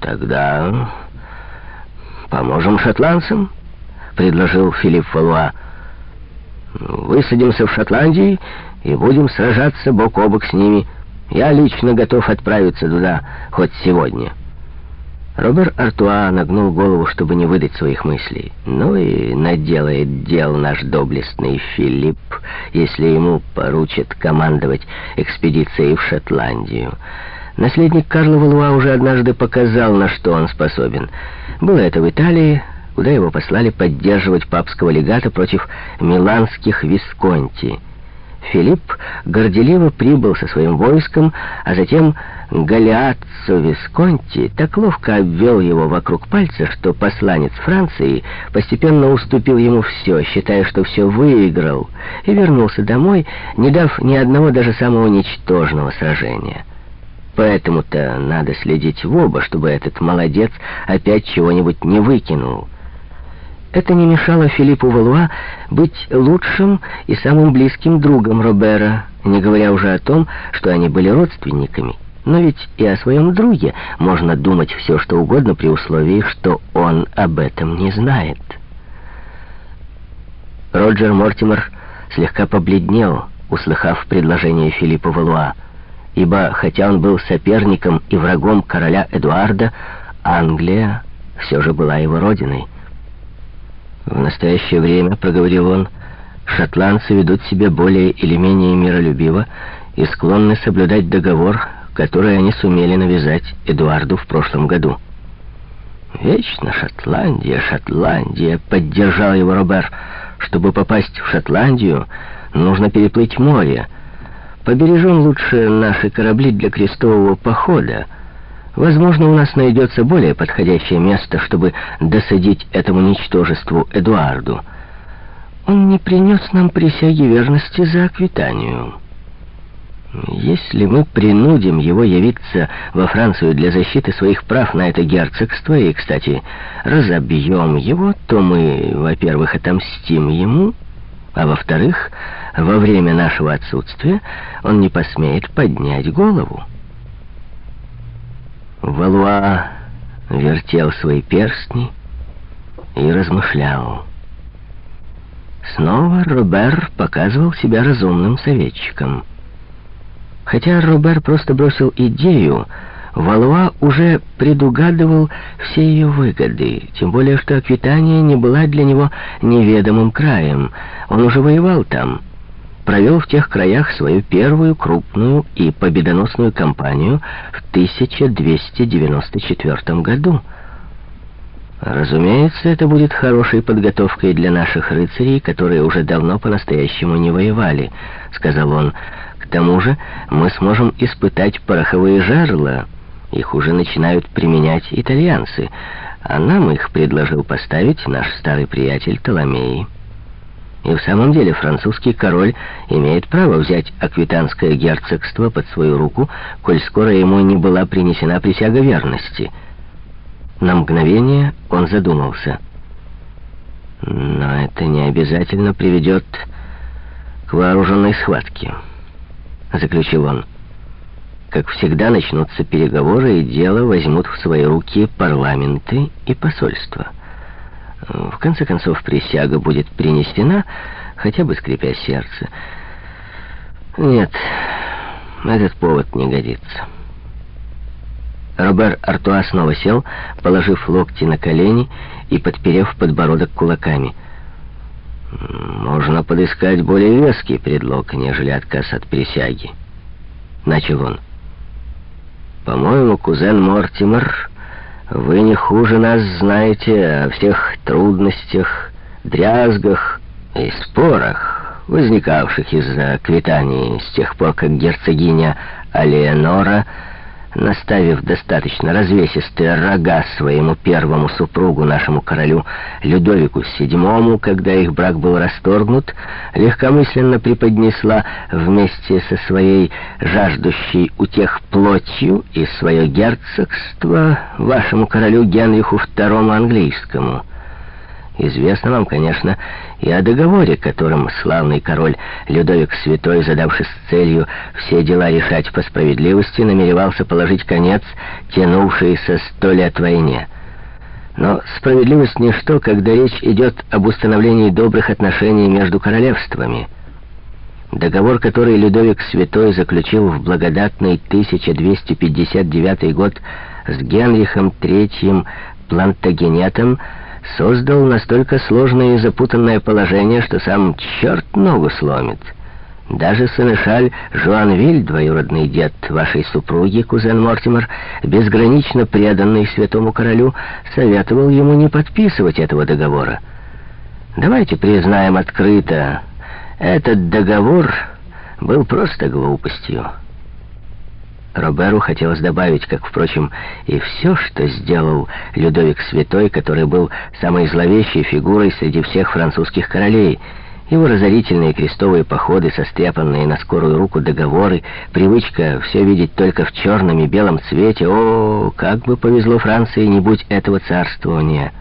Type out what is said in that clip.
Тогда поможем шотландцам, предложил Филипп Фалуа. Высадимся в Шотландии и будем сражаться бок о бок с ними. Я лично готов отправиться туда хоть сегодня. Робер Артуа нагнул голову, чтобы не выдать своих мыслей. Ну и наделает дел наш доблестный Филипп, если ему поручат командовать экспедицией в Шотландию. Наследник Карла Валуа уже однажды показал, на что он способен. Было это в Италии, куда его послали поддерживать папского легата против миланских Висконти. Филипп горделиво прибыл со своим войском, а затем Галиаццо Висконти так ловко обвел его вокруг пальца, что посланец Франции постепенно уступил ему все, считая, что все выиграл, и вернулся домой, не дав ни одного даже самого ничтожного сражения. Поэтому-то надо следить в оба, чтобы этот молодец опять чего-нибудь не выкинул. Это не мешало Филиппу Валуа быть лучшим и самым близким другом Робера, не говоря уже о том, что они были родственниками. Но ведь и о своем друге можно думать все, что угодно, при условии, что он об этом не знает. Роджер Мортимер слегка побледнел, услыхав предложение Филиппа Валуа, ибо, хотя он был соперником и врагом короля Эдуарда, Англия все же была его родиной. В настоящее время, проговорил он, шотландцы ведут себя более или менее миролюбиво и склонны соблюдать договор, который они сумели навязать Эдуарду в прошлом году. «Вечно Шотландия, Шотландия!» — поддержал его Робер. «Чтобы попасть в Шотландию, нужно переплыть море. Побережем лучше наши корабли для крестового похода». Возможно, у нас найдется более подходящее место, чтобы досадить этому ничтожеству Эдуарду. Он не принес нам присяги верности за Аквитанию. Если мы принудим его явиться во Францию для защиты своих прав на это герцогство и, кстати, разобьем его, то мы, во-первых, отомстим ему, а во-вторых, во время нашего отсутствия он не посмеет поднять голову. Валуа вертел свои перстни и размышлял. Снова Робер показывал себя разумным советчиком. Хотя Робер просто бросил идею, Валуа уже предугадывал все ее выгоды, тем более что Аквитания не была для него неведомым краем. Он уже воевал там провел в тех краях свою первую крупную и победоносную кампанию в 1294 году. Разумеется, это будет хорошей подготовкой для наших рыцарей, которые уже давно по-настоящему не воевали, сказал он. К тому же мы сможем испытать пороховые жерла. Их уже начинают применять итальянцы, а нам их предложил поставить наш старый приятель Толомей. И в самом деле французский король имеет право взять аквитанское герцогство под свою руку, коль скоро ему не была принесена присяга верности. На мгновение он задумался. Но это не обязательно приведет к вооруженной схватке, заключил он. Как всегда начнутся переговоры, и дело возьмут в свои руки парламенты и посольства. В конце концов, присяга будет принесена, хотя бы скрипя сердце. Нет, этот повод не годится. Робер Артуа снова сел, положив локти на колени и подперев подбородок кулаками. «Можно подыскать более веский предлог, нежели отказ от присяги», — начал он. «По-моему, кузен Мортимер вы не хуже нас знаете о всех трудностях, дрязгах и спорах, возникавших из-за Квитании с тех пор, как герцогиня Алеонора наставив достаточно развесистые рога своему первому супругу, нашему королю Людовику VII, когда их брак был расторгнут, легкомысленно преподнесла вместе со своей жаждущей утех плотью и свое герцогство вашему королю Генриху II английскому. Известно вам, конечно, и о договоре, которым славный король Людовик Святой, задавшись целью все дела решать по справедливости, намеревался положить конец тянувшейся сто лет войне. Но справедливость ничто, когда речь идет об установлении добрых отношений между королевствами. Договор, который Людовик Святой заключил в благодатный 1259 год с Генрихом III Плантагенетом, создал настолько сложное и запутанное положение, что сам черт ногу сломит. Даже сынышаль Жуанвиль, двоюродный дед вашей супруги, кузен Мортимер, безгранично преданный святому королю, советовал ему не подписывать этого договора. Давайте признаем открыто, этот договор был просто глупостью. Роберу хотелось добавить, как, впрочем, и все, что сделал Людовик Святой, который был самой зловещей фигурой среди всех французских королей. Его разорительные крестовые походы, состряпанные на скорую руку договоры, привычка все видеть только в черном и белом цвете. О, как бы повезло Франции, не будь этого царствования!